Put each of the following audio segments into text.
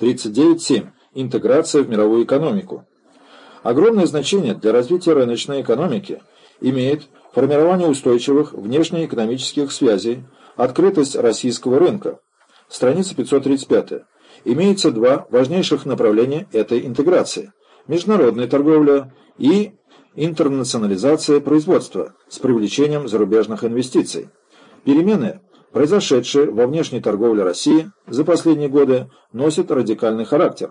39.7. Интеграция в мировую экономику. Огромное значение для развития рыночной экономики имеет формирование устойчивых внешнеэкономических связей, открытость российского рынка. Страница 535. Имеется два важнейших направления этой интеграции – международная торговля и интернационализация производства с привлечением зарубежных инвестиций. Перемены, произошедшие во внешней торговле России за последние годы, носят радикальный характер.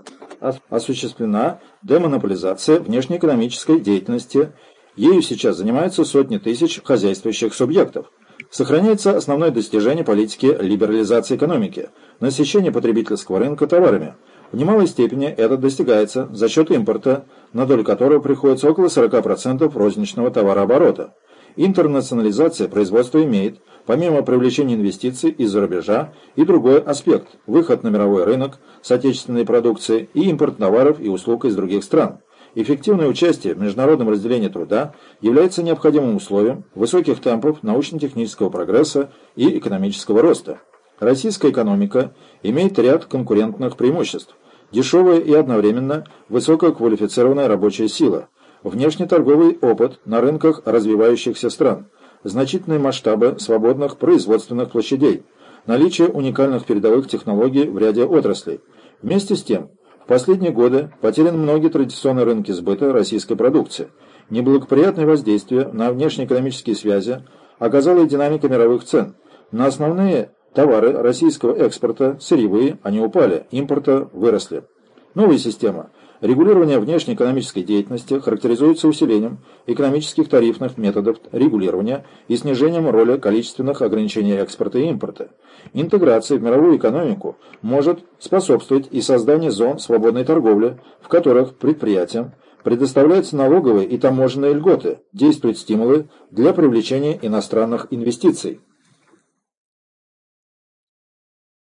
Осуществлена демонополизация внешнеэкономической деятельности, ею сейчас занимаются сотни тысяч хозяйствующих субъектов. Сохраняется основное достижение политики либерализации экономики – насыщение потребительского рынка товарами. В немалой степени это достигается за счет импорта, на долю которого приходится около 40% розничного товарооборота. Интернационализация производства имеет, помимо привлечения инвестиций из-за рубежа, и другой аспект – выход на мировой рынок с отечественной продукцией и импорт товаров и услуг из других стран. Эффективное участие в международном разделении труда является необходимым условием высоких темпов научно-технического прогресса и экономического роста. Российская экономика имеет ряд конкурентных преимуществ. Дешевая и одновременно высококвалифицированная рабочая сила, внешнеторговый опыт на рынках развивающихся стран, значительные масштабы свободных производственных площадей, наличие уникальных передовых технологий в ряде отраслей. Вместе с тем, в последние годы потеряны многие традиционные рынки сбыта российской продукции. Неблагоприятное воздействие на внешнеэкономические связи оказала и динамика мировых цен. На основные товары российского экспорта, сырьевые, они упали, импорта выросли. Новая система – Регулирование внешней экономической деятельности характеризуется усилением экономических тарифных методов регулирования и снижением роли количественных ограничений экспорта и импорта. Интеграция в мировую экономику может способствовать и созданию зон свободной торговли, в которых предприятиям предоставляются налоговые и таможенные льготы, действуют стимулы для привлечения иностранных инвестиций.